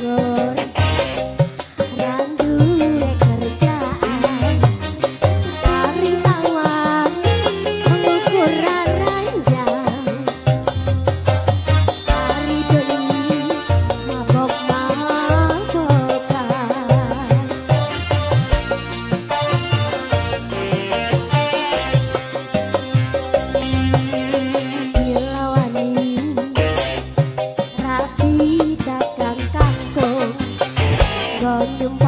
God có chung